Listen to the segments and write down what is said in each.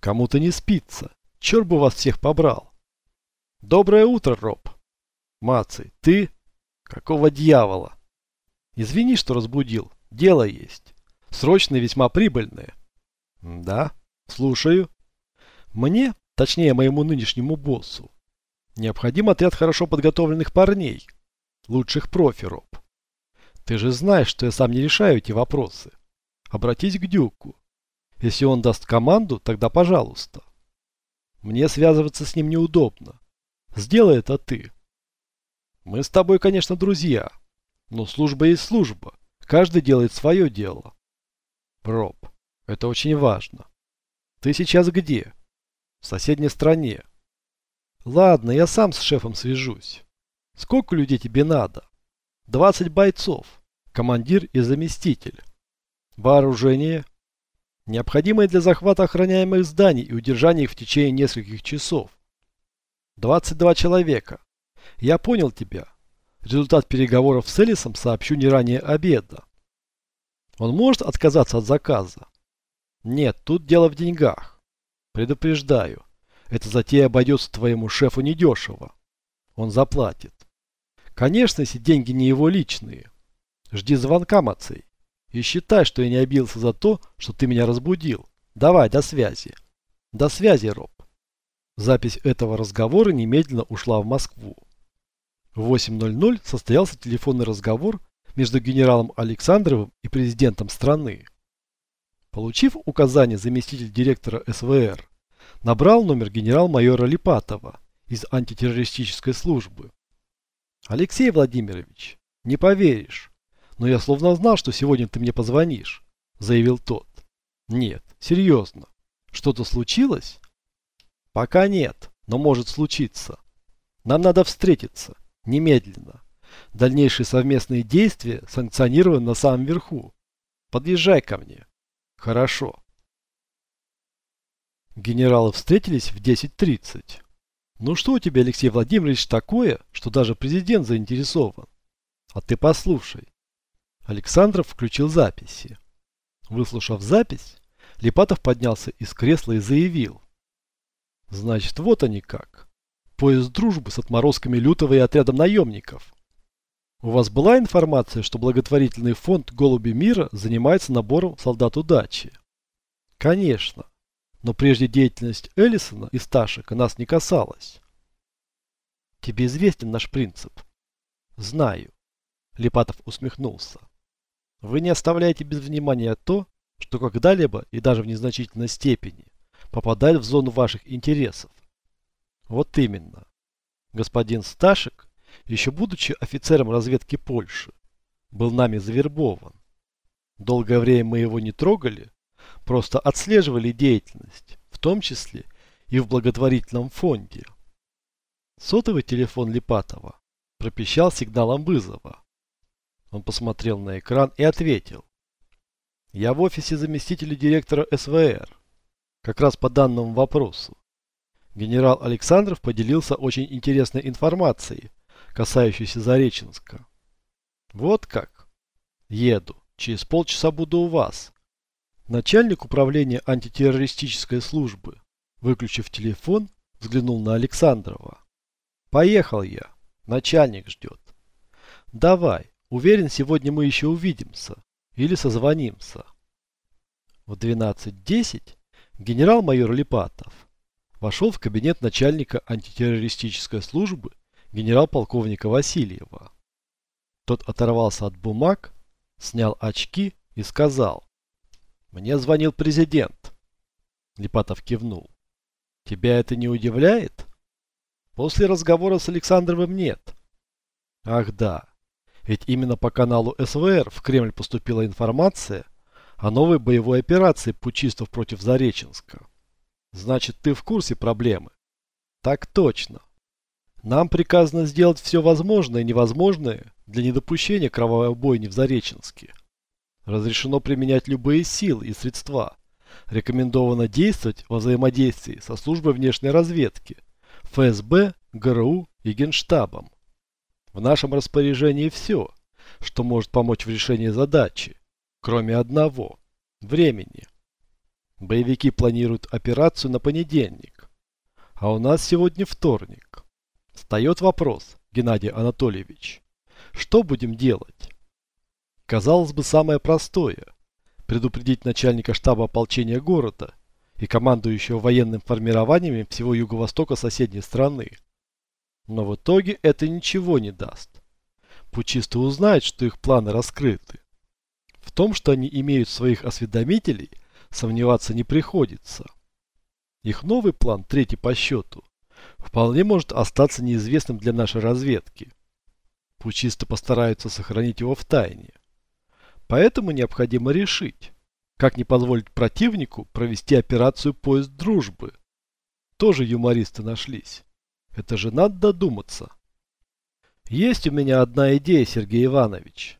Кому-то не спится. Черт бы вас всех побрал. Доброе утро, Роб. Маций, ты? Какого дьявола? Извини, что разбудил. Дело есть. Срочное, весьма прибыльное. Да, слушаю. Мне, точнее моему нынешнему боссу, необходим отряд хорошо подготовленных парней. Лучших профи, Роб. Ты же знаешь, что я сам не решаю эти вопросы. Обратись к Дюку. Если он даст команду, тогда пожалуйста. Мне связываться с ним неудобно. Сделай это ты. Мы с тобой, конечно, друзья. Но служба есть служба. Каждый делает свое дело. Роб, это очень важно. Ты сейчас где? В соседней стране. Ладно, я сам с шефом свяжусь. Сколько людей тебе надо? 20 бойцов командир и заместитель. Вооружение. Необходимое для захвата охраняемых зданий и удержания их в течение нескольких часов. 22 человека. Я понял тебя. Результат переговоров с Элисом сообщу не ранее обеда. Он может отказаться от заказа? Нет, тут дело в деньгах. Предупреждаю, эта затея обойдется твоему шефу недешево. Он заплатит. Конечно, если деньги не его личные. Жди звонка, Мацей. И считай, что я не обился за то, что ты меня разбудил. Давай, до связи. До связи, Роб. Запись этого разговора немедленно ушла в Москву. В 8.00 состоялся телефонный разговор между генералом Александровым и президентом страны. Получив указание заместитель директора СВР, набрал номер генерал-майора Липатова из антитеррористической службы. Алексей Владимирович, не поверишь, «Но я словно знал, что сегодня ты мне позвонишь», – заявил тот. «Нет, серьезно. Что-то случилось?» «Пока нет, но может случиться. Нам надо встретиться. Немедленно. Дальнейшие совместные действия санкционированы на самом верху. Подъезжай ко мне». «Хорошо». Генералы встретились в 10.30. «Ну что у тебя, Алексей Владимирович, такое, что даже президент заинтересован? А ты послушай. Александров включил записи. Выслушав запись, Липатов поднялся из кресла и заявил. Значит, вот они как. Поезд дружбы с отморозками Лютого и отрядом наемников. У вас была информация, что благотворительный фонд «Голуби мира» занимается набором солдат удачи? Конечно. Но прежде деятельность Эллисона и Сташика нас не касалась. Тебе известен наш принцип? Знаю. Липатов усмехнулся. Вы не оставляете без внимания то, что когда-либо и даже в незначительной степени попадает в зону ваших интересов. Вот именно. Господин Сташек, еще будучи офицером разведки Польши, был нами завербован. Долгое время мы его не трогали, просто отслеживали деятельность, в том числе и в благотворительном фонде. Сотовый телефон Липатова пропищал сигналом вызова. Он посмотрел на экран и ответил. Я в офисе заместителя директора СВР. Как раз по данному вопросу. Генерал Александров поделился очень интересной информацией, касающейся Зареченска. Вот как. Еду. Через полчаса буду у вас. Начальник управления антитеррористической службы, выключив телефон, взглянул на Александрова. Поехал я. Начальник ждет. Давай. Уверен, сегодня мы еще увидимся. Или созвонимся. В 12.10 генерал-майор Липатов вошел в кабинет начальника антитеррористической службы генерал-полковника Васильева. Тот оторвался от бумаг, снял очки и сказал. «Мне звонил президент». Липатов кивнул. «Тебя это не удивляет?» «После разговора с Александровым нет». «Ах да, ведь именно по каналу СВР в Кремль поступила информация о новой боевой операции путчистов против Зареченска. Значит, ты в курсе проблемы? Так точно. Нам приказано сделать все возможное и невозможное для недопущения кровавой бойни в Зареченске. Разрешено применять любые силы и средства. Рекомендовано действовать во взаимодействии со службой внешней разведки, ФСБ, ГРУ и Генштабом. В нашем распоряжении все, что может помочь в решении задачи, кроме одного – времени. Боевики планируют операцию на понедельник. А у нас сегодня вторник. Встает вопрос, Геннадий Анатольевич. Что будем делать? Казалось бы, самое простое – предупредить начальника штаба ополчения города и командующего военным формированиями всего юго-востока соседней страны. Но в итоге это ничего не даст. Пучисты узнают, что их планы раскрыты. В том, что они имеют своих осведомителей, сомневаться не приходится. Их новый план, третий по счету, вполне может остаться неизвестным для нашей разведки. Пучисты постараются сохранить его в тайне. Поэтому необходимо решить, как не позволить противнику провести операцию «Поезд дружбы». Тоже юмористы нашлись. Это же надо додуматься. Есть у меня одна идея, Сергей Иванович.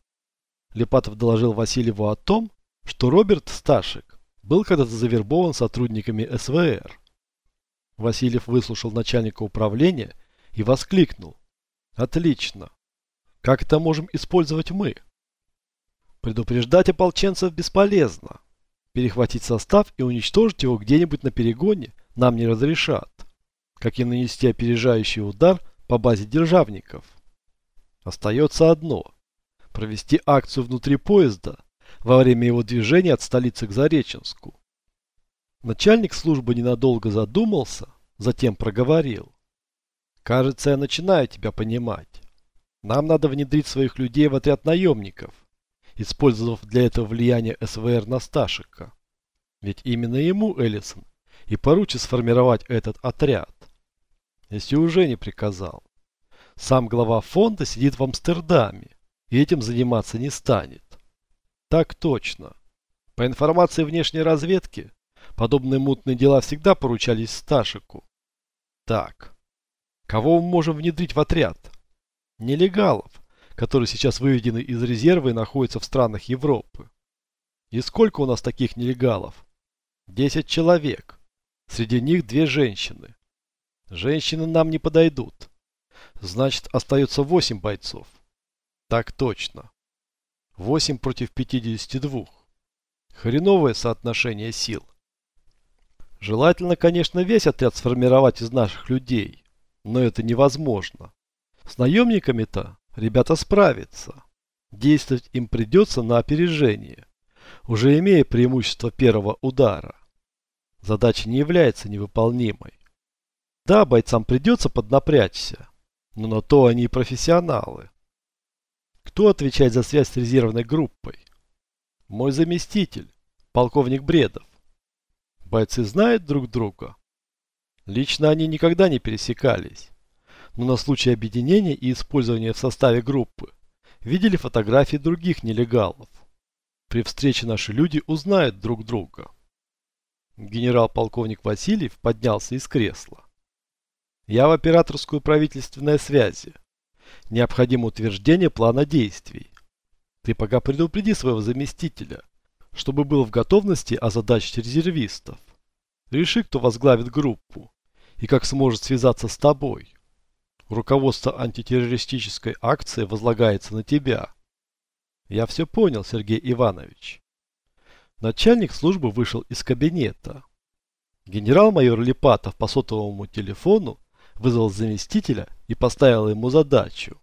Лепатов доложил Васильеву о том, что Роберт Сташек был когда-то завербован сотрудниками СВР. Васильев выслушал начальника управления и воскликнул. Отлично. Как это можем использовать мы? Предупреждать ополченцев бесполезно. Перехватить состав и уничтожить его где-нибудь на перегоне нам не разрешат. Как и нанести опережающий удар по базе державников. Остается одно. Провести акцию внутри поезда во время его движения от столицы к Зареченску. Начальник службы ненадолго задумался, затем проговорил. «Кажется, я начинаю тебя понимать. Нам надо внедрить своих людей в отряд наемников, использовав для этого влияние СВР на Сташика. Ведь именно ему, Эллисон, и поручит сформировать этот отряд. Если уже не приказал. Сам глава фонда сидит в Амстердаме и этим заниматься не станет. Так точно. По информации внешней разведки, подобные мутные дела всегда поручались Сташику. Так. Кого мы можем внедрить в отряд? Нелегалов, которые сейчас выведены из резерва и находятся в странах Европы. И сколько у нас таких нелегалов? Десять человек. Среди них две женщины. Женщины нам не подойдут. Значит, остается восемь бойцов. Так точно. 8 против 52. Хреновое соотношение сил. Желательно, конечно, весь отряд сформировать из наших людей, но это невозможно. С наемниками-то ребята справятся. Действовать им придется на опережение, уже имея преимущество первого удара. Задача не является невыполнимой. Да, бойцам придется поднапрячься, но на то они и профессионалы. Кто отвечает за связь с резервной группой? Мой заместитель, полковник Бредов. Бойцы знают друг друга? Лично они никогда не пересекались, но на случай объединения и использования в составе группы видели фотографии других нелегалов. При встрече наши люди узнают друг друга. Генерал-полковник Васильев поднялся из кресла. Я в операторскую правительственной связи. Необходимо утверждение плана действий. Ты пока предупреди своего заместителя, чтобы был в готовности озадачить резервистов. Реши, кто возглавит группу и как сможет связаться с тобой. Руководство антитеррористической акции возлагается на тебя. Я все понял, Сергей Иванович. Начальник службы вышел из кабинета. Генерал-майор Липатов по сотовому телефону вызвал заместителя и поставил ему задачу.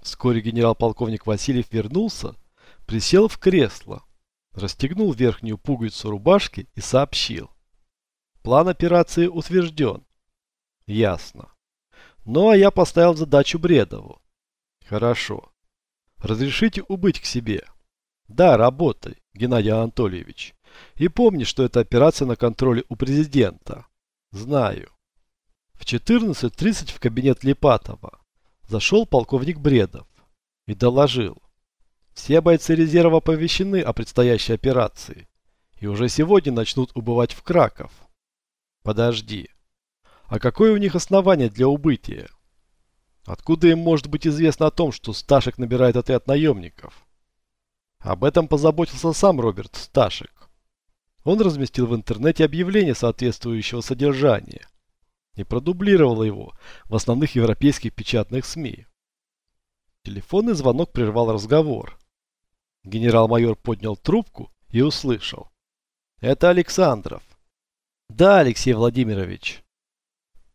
Вскоре генерал-полковник Васильев вернулся, присел в кресло, расстегнул верхнюю пуговицу рубашки и сообщил. План операции утвержден. Ясно. Ну а я поставил задачу Бредову. Хорошо. Разрешите убыть к себе. Да, работай, Геннадий Анатольевич. И помни, что это операция на контроле у президента. Знаю. В 14.30 в кабинет Липатова зашел полковник Бредов и доложил. Все бойцы резерва оповещены о предстоящей операции и уже сегодня начнут убывать в Краков. Подожди. А какое у них основание для убытия? Откуда им может быть известно о том, что Сташек набирает отряд наемников? Об этом позаботился сам Роберт Сташек. Он разместил в интернете объявление соответствующего содержания и продублировала его в основных европейских печатных СМИ. Телефонный звонок прервал разговор. Генерал-майор поднял трубку и услышал. Это Александров. Да, Алексей Владимирович.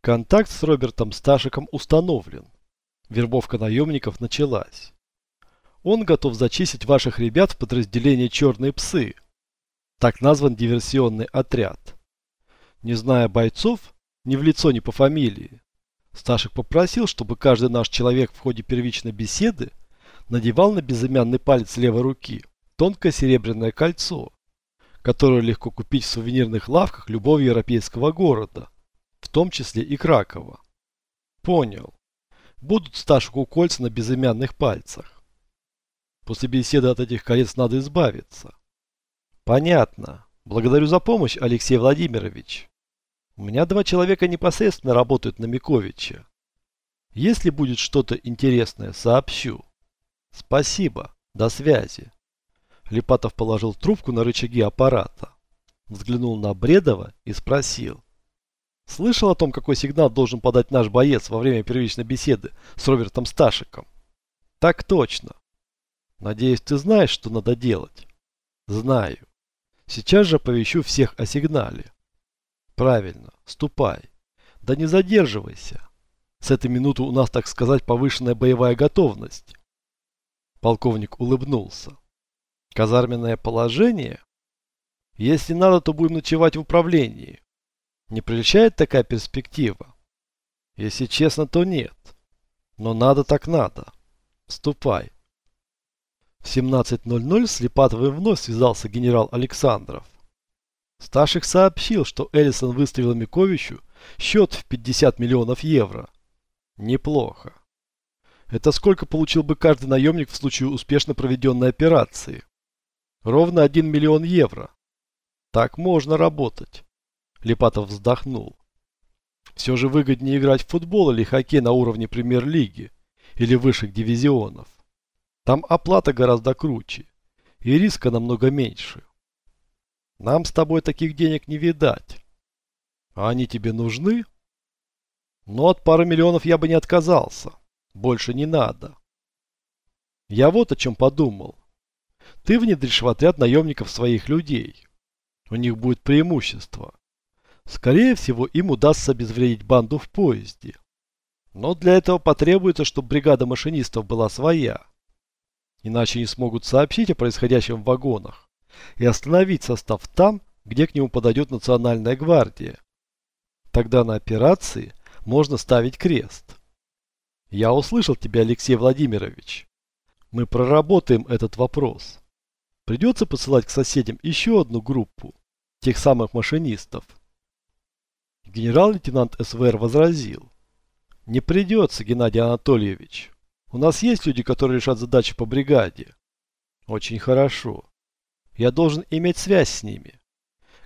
Контакт с Робертом Сташиком установлен. Вербовка наемников началась. Он готов зачистить ваших ребят в подразделение «Черные псы». Так назван диверсионный отряд. Не зная бойцов, ни в лицо, ни по фамилии, Сташек попросил, чтобы каждый наш человек в ходе первичной беседы надевал на безымянный палец левой руки тонкое серебряное кольцо, которое легко купить в сувенирных лавках любого европейского города, в том числе и Кракова. Понял. Будут Сташику кольца на безымянных пальцах. После беседы от этих колец надо избавиться. Понятно. Благодарю за помощь, Алексей Владимирович. У меня два человека непосредственно работают на Миковича. Если будет что-то интересное, сообщу. Спасибо. До связи. Липатов положил трубку на рычаги аппарата. Взглянул на Бредова и спросил. Слышал о том, какой сигнал должен подать наш боец во время первичной беседы с Робертом Сташиком? Так точно. Надеюсь, ты знаешь, что надо делать? Знаю. Сейчас же оповещу всех о сигнале. Правильно, ступай. Да не задерживайся. С этой минуты у нас, так сказать, повышенная боевая готовность. Полковник улыбнулся. Казарменное положение? Если надо, то будем ночевать в управлении. Не прельщает такая перспектива? Если честно, то нет. Но надо так надо. Ступай. В 17.00 с Липатовым вновь связался генерал Александров. Сташик сообщил, что Эллисон выставил Миковичу счет в 50 миллионов евро. Неплохо. Это сколько получил бы каждый наемник в случае успешно проведенной операции? Ровно 1 миллион евро. Так можно работать. Липатов вздохнул. Все же выгоднее играть в футбол или хоккей на уровне премьер-лиги или высших дивизионов. Там оплата гораздо круче и риска намного меньше. Нам с тобой таких денег не видать. А они тебе нужны? Но от пары миллионов я бы не отказался. Больше не надо. Я вот о чем подумал. Ты внедришь в отряд наемников своих людей. У них будет преимущество. Скорее всего, им удастся обезвредить банду в поезде. Но для этого потребуется, чтобы бригада машинистов была своя. Иначе не смогут сообщить о происходящем в вагонах и остановить состав там, где к нему подойдет Национальная гвардия. Тогда на операции можно ставить крест. Я услышал тебя, Алексей Владимирович. Мы проработаем этот вопрос. Придется посылать к соседям еще одну группу, тех самых машинистов. Генерал-лейтенант СВР возразил. Не придется, Геннадий Анатольевич. У нас есть люди, которые решат задачи по бригаде. Очень хорошо. Я должен иметь связь с ними.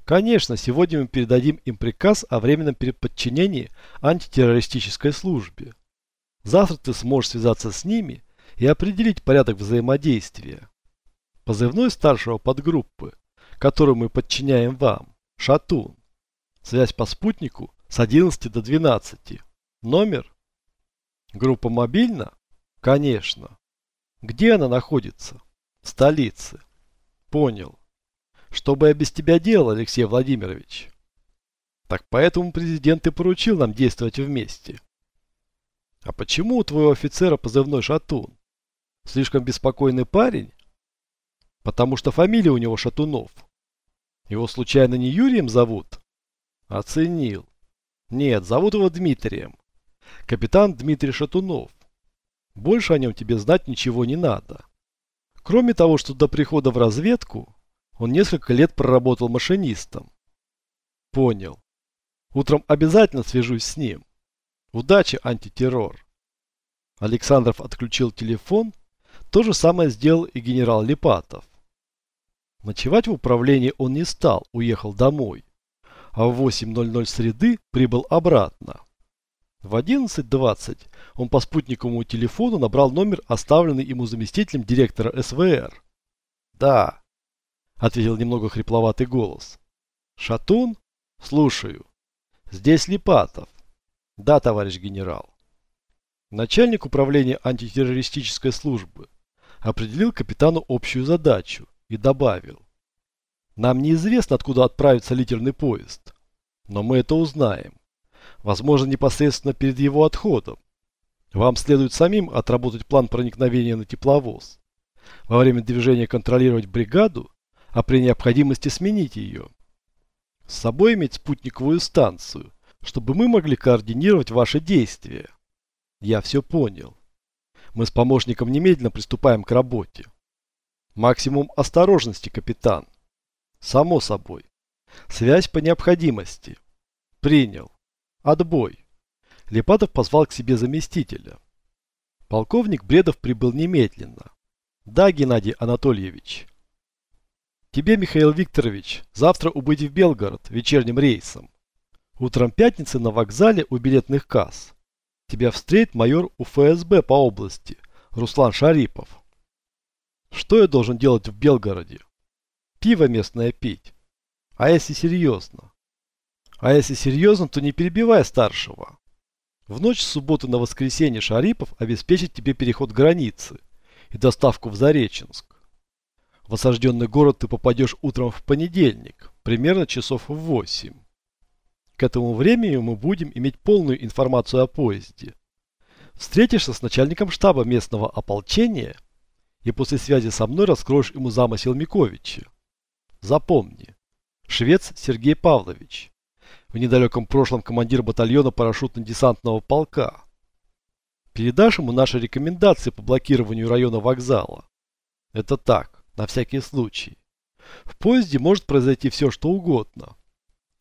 Конечно, сегодня мы передадим им приказ о временном подчинении антитеррористической службе. Завтра ты сможешь связаться с ними и определить порядок взаимодействия. Позывной старшего подгруппы, которую мы подчиняем вам, Шатун. Связь по спутнику с 11 до 12. Номер? Группа мобильна? Конечно. Где она находится? В столице. Понял. Что бы я без тебя делал, Алексей Владимирович? Так поэтому президент и поручил нам действовать вместе. А почему у твоего офицера позывной Шатун? Слишком беспокойный парень? Потому что фамилия у него Шатунов. Его случайно не Юрием зовут? Оценил. Нет, зовут его Дмитрием. Капитан Дмитрий Шатунов. Больше о нем тебе знать ничего не надо. Кроме того, что до прихода в разведку он несколько лет проработал машинистом. Понял. Утром обязательно свяжусь с ним. Удачи, антитеррор. Александров отключил телефон. То же самое сделал и генерал Липатов. Ночевать в управлении он не стал, уехал домой. А в 8.00 среды прибыл обратно. В 11.20 он по спутниковому телефону набрал номер, оставленный ему заместителем директора СВР. «Да», — ответил немного хрипловатый голос. «Шатун? Слушаю. Здесь Липатов. Да, товарищ генерал». Начальник управления антитеррористической службы определил капитану общую задачу и добавил. Нам неизвестно, откуда отправится литерный поезд. Но мы это узнаем. Возможно, непосредственно перед его отходом. Вам следует самим отработать план проникновения на тепловоз. Во время движения контролировать бригаду, а при необходимости сменить ее. С собой иметь спутниковую станцию, чтобы мы могли координировать ваши действия. Я все понял. Мы с помощником немедленно приступаем к работе. Максимум осторожности, капитан. Само собой. Связь по необходимости. Принял. Отбой. Лепатов позвал к себе заместителя. Полковник Бредов прибыл немедленно. Да, Геннадий Анатольевич. Тебе, Михаил Викторович, завтра убыть в Белгород вечерним рейсом. Утром пятницы на вокзале у билетных касс. Тебя встретит майор УФСБ по области, Руслан Шарипов. Что я должен делать в Белгороде? Пиво местное пить. А если серьезно? А если серьезно, то не перебивай старшего. В ночь с субботы на воскресенье Шарипов обеспечит тебе переход границы и доставку в Зареченск. В осажденный город ты попадешь утром в понедельник, примерно часов в 8. К этому времени мы будем иметь полную информацию о поезде. Встретишься с начальником штаба местного ополчения и после связи со мной раскроешь ему замысел Миковича. Запомни, швец Сергей Павлович, в недалеком прошлом командир батальона парашютно-десантного полка. Передашь ему наши рекомендации по блокированию района вокзала. Это так, на всякий случай. В поезде может произойти все, что угодно.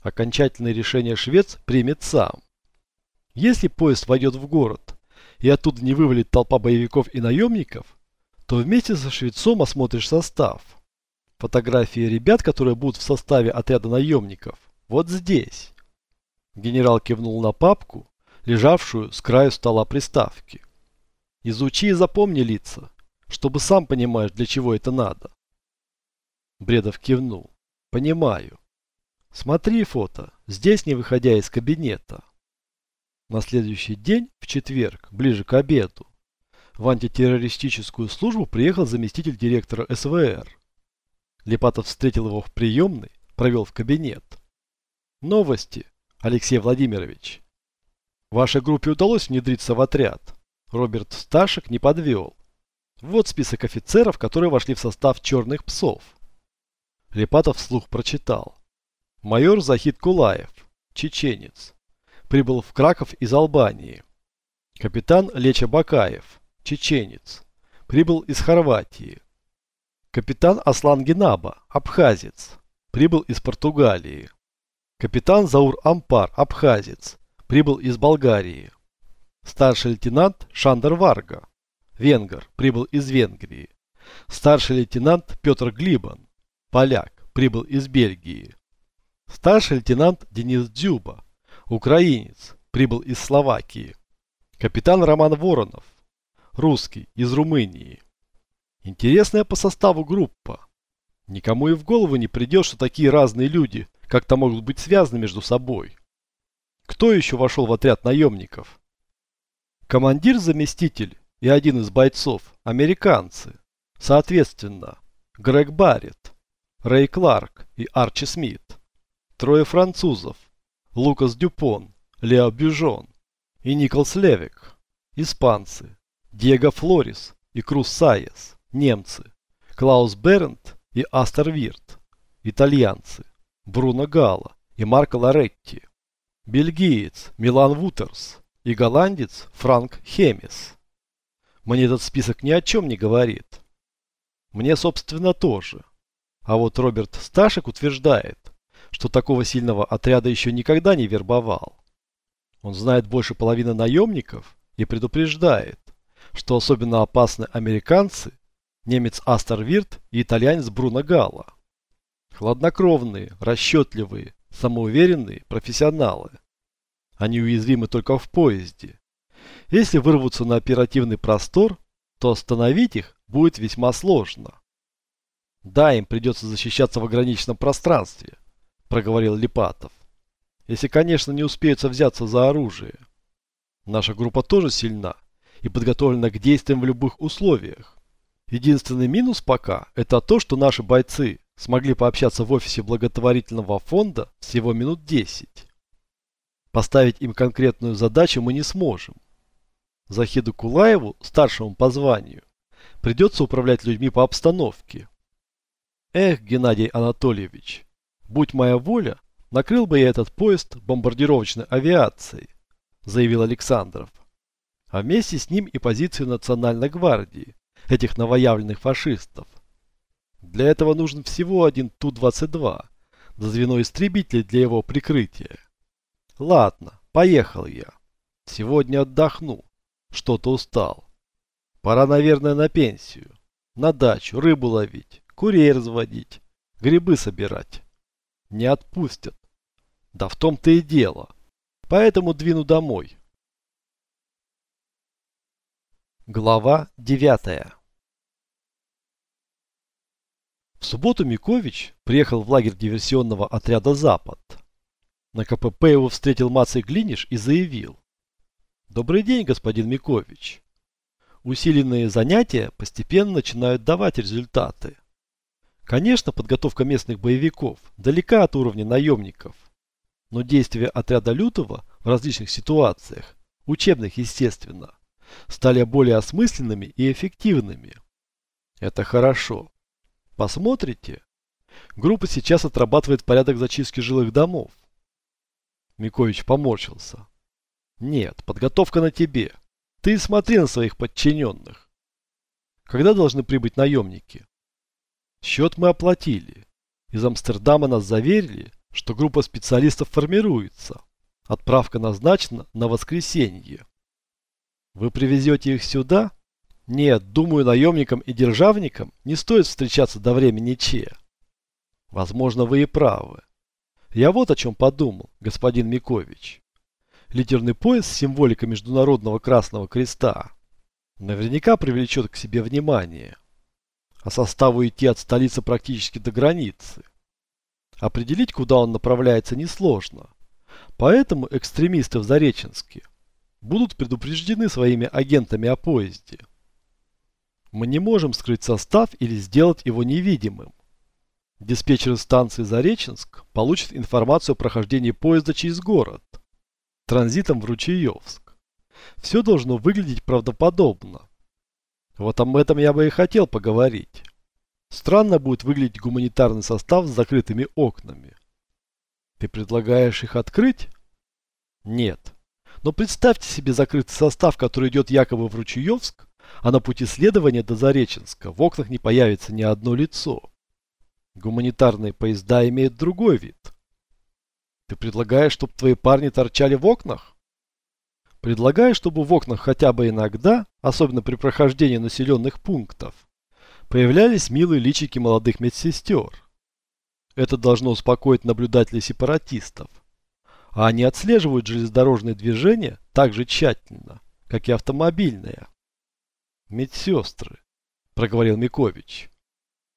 Окончательное решение швец примет сам. Если поезд войдет в город и оттуда не вывалит толпа боевиков и наемников, то вместе со швецом осмотришь состав. Фотографии ребят, которые будут в составе отряда наемников, вот здесь. Генерал кивнул на папку, лежавшую с краю стола приставки. Изучи и запомни лица, чтобы сам понимаешь, для чего это надо. Бредов кивнул. Понимаю. Смотри фото, здесь не выходя из кабинета. На следующий день, в четверг, ближе к обеду, в антитеррористическую службу приехал заместитель директора СВР. Лепатов встретил его в приемной, провел в кабинет. Новости, Алексей Владимирович. Вашей группе удалось внедриться в отряд. Роберт Сташек не подвел. Вот список офицеров, которые вошли в состав черных псов. Лепатов вслух прочитал. Майор Захид Кулаев, чеченец. Прибыл в Краков из Албании. Капитан Леча Бакаев, чеченец. Прибыл из Хорватии. Капитан Аслан Генаба, абхазец. Прибыл из Португалии. Капитан Заур Ампар, абхазец. Прибыл из Болгарии. Старший лейтенант Шандер Варга, венгер, прибыл из Венгрии. Старший лейтенант Петр Глибан, поляк, прибыл из Бельгии. Старший лейтенант Денис Дзюба, украинец, прибыл из Словакии. Капитан Роман Воронов, русский, из Румынии. Интересная по составу группа. Никому и в голову не придет, что такие разные люди как-то могут быть связаны между собой. Кто еще вошел в отряд наемников? Командир-заместитель и один из бойцов – американцы. Соответственно, Грег Барретт, Рэй Кларк и Арчи Смит. Трое французов – Лукас Дюпон, Лео Бюжон и Николс Левик. Испанцы – Диего Флорис и Крус Сайес. Немцы – Клаус Берент и Астер Вирт. Итальянцы – Бруно Гала и Марко Лоретти. Бельгиец – Милан Вутерс и голландец – Франк Хемис. Мне этот список ни о чем не говорит. Мне, собственно, тоже. А вот Роберт Сташек утверждает, что такого сильного отряда еще никогда не вербовал. Он знает больше половины наемников и предупреждает, что особенно опасны американцы, немец Астер Вирт и итальянец Бруно Галла. Хладнокровные, расчетливые, самоуверенные профессионалы. Они уязвимы только в поезде. Если вырвутся на оперативный простор, то остановить их будет весьма сложно. Да, им придется защищаться в ограниченном пространстве, проговорил Липатов. Если, конечно, не успеются взяться за оружие. Наша группа тоже сильна и подготовлена к действиям в любых условиях. Единственный минус пока – это то, что наши бойцы Смогли пообщаться в офисе благотворительного фонда всего минут 10. Поставить им конкретную задачу мы не сможем. Захиду Кулаеву, старшему по званию, придется управлять людьми по обстановке. Эх, Геннадий Анатольевич, будь моя воля, накрыл бы я этот поезд бомбардировочной авиацией, заявил Александров. А вместе с ним и позицию Национальной гвардии, этих новоявленных фашистов. Для этого нужен всего один Ту-22, да звено истребителей для его прикрытия. Ладно, поехал я. Сегодня отдохну. Что-то устал. Пора, наверное, на пенсию. На дачу, рыбу ловить, курей разводить, грибы собирать. Не отпустят. Да в том-то и дело. Поэтому двину домой. Глава девятая В субботу Микович приехал в лагерь диверсионного отряда «Запад». На КПП его встретил Маций Глиниш и заявил. «Добрый день, господин Микович. Усиленные занятия постепенно начинают давать результаты. Конечно, подготовка местных боевиков далека от уровня наемников. Но действия отряда Лютого в различных ситуациях, учебных естественно, стали более осмысленными и эффективными. Это хорошо. Посмотрите. Группа сейчас отрабатывает порядок зачистки жилых домов. Микович поморщился. Нет, подготовка на тебе. Ты смотри на своих подчиненных. Когда должны прибыть наемники? Счет мы оплатили. Из Амстердама нас заверили, что группа специалистов формируется. Отправка назначена на воскресенье. Вы привезете их сюда? Нет, думаю, наемникам и державникам не стоит встречаться до времени Че. Возможно, вы и правы. Я вот о чем подумал, господин Микович. Литерный пояс с символикой Международного Красного Креста наверняка привлечет к себе внимание. А составу идти от столицы практически до границы. Определить, куда он направляется, несложно. Поэтому экстремисты в Зареченске будут предупреждены своими агентами о поезде. Мы не можем скрыть состав или сделать его невидимым. Диспетчеры станции Зареченск получат информацию о прохождении поезда через город, транзитом в Ручеевск. Все должно выглядеть правдоподобно. Вот об этом я бы и хотел поговорить. Странно будет выглядеть гуманитарный состав с закрытыми окнами. Ты предлагаешь их открыть? Нет. Но представьте себе закрытый состав, который идет якобы в Ручеевск, а на пути следования до Зареченска в окнах не появится ни одно лицо. Гуманитарные поезда имеют другой вид. Ты предлагаешь, чтобы твои парни торчали в окнах? Предлагаю, чтобы в окнах хотя бы иногда, особенно при прохождении населенных пунктов, появлялись милые личики молодых медсестер. Это должно успокоить наблюдателей сепаратистов. А они отслеживают железнодорожные движения так же тщательно, как и автомобильные. Медсестры, проговорил Микович.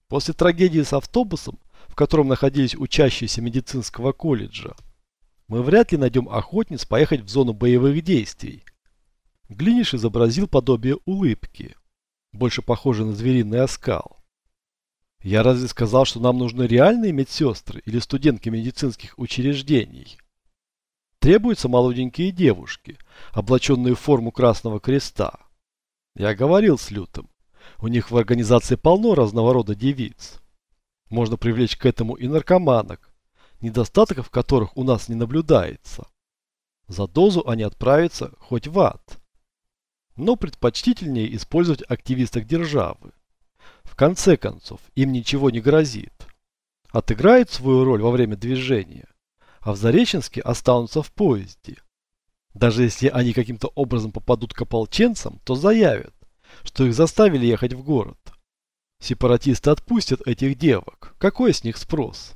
После трагедии с автобусом, в котором находились учащиеся медицинского колледжа, мы вряд ли найдем охотниц поехать в зону боевых действий. Глиниш изобразил подобие улыбки, больше похожей на звериный оскал. Я разве сказал, что нам нужны реальные медсестры или студентки медицинских учреждений? Требуются молоденькие девушки, облаченные в форму Красного Креста. Я говорил с Лютым. У них в организации полно разного рода девиц. Можно привлечь к этому и наркоманок, недостатков которых у нас не наблюдается. За дозу они отправятся хоть в ад. Но предпочтительнее использовать активисток державы. В конце концов, им ничего не грозит. Отыграют свою роль во время движения, а в Зареченске останутся в поезде. Даже если они каким-то образом попадут к ополченцам, то заявят, что их заставили ехать в город. Сепаратисты отпустят этих девок. Какой с них спрос?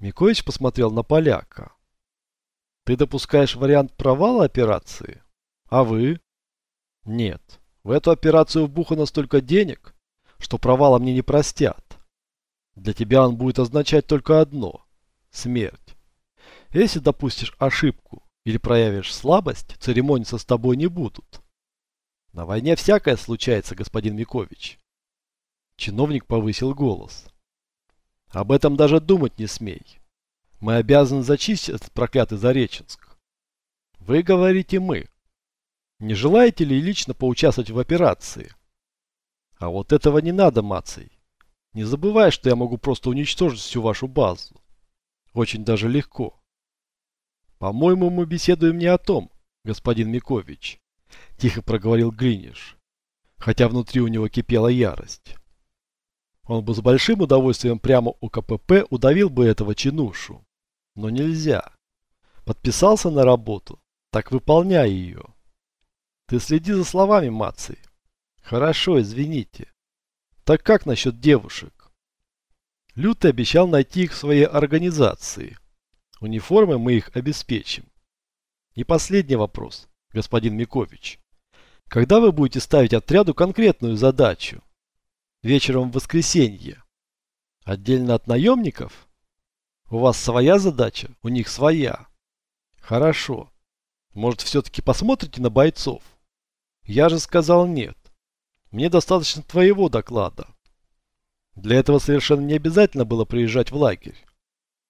Микоич посмотрел на поляка. Ты допускаешь вариант провала операции? А вы? Нет. В эту операцию вбухано столько денег, что провала мне не простят. Для тебя он будет означать только одно – смерть. Если допустишь ошибку или проявишь слабость, церемониться с тобой не будут. На войне всякое случается, господин Микович. Чиновник повысил голос. Об этом даже думать не смей. Мы обязаны зачистить этот проклятый Зареченск. Вы говорите «мы». Не желаете ли лично поучаствовать в операции? А вот этого не надо, Маций. Не забывай, что я могу просто уничтожить всю вашу базу. Очень даже легко. По-моему, мы беседуем не о том, господин Микович. Тихо проговорил Глиниш, хотя внутри у него кипела ярость. Он бы с большим удовольствием прямо у КПП удавил бы этого чинушу. Но нельзя. Подписался на работу, так выполняй ее. Ты следи за словами, Маций. Хорошо, извините. Так как насчет девушек? Лютый обещал найти их в своей организации. Униформы мы их обеспечим. И последний вопрос, господин Микович. Когда вы будете ставить отряду конкретную задачу? Вечером в воскресенье. Отдельно от наемников? У вас своя задача, у них своя. Хорошо. Может, все-таки посмотрите на бойцов? Я же сказал нет. Мне достаточно твоего доклада. Для этого совершенно не обязательно было приезжать в лагерь.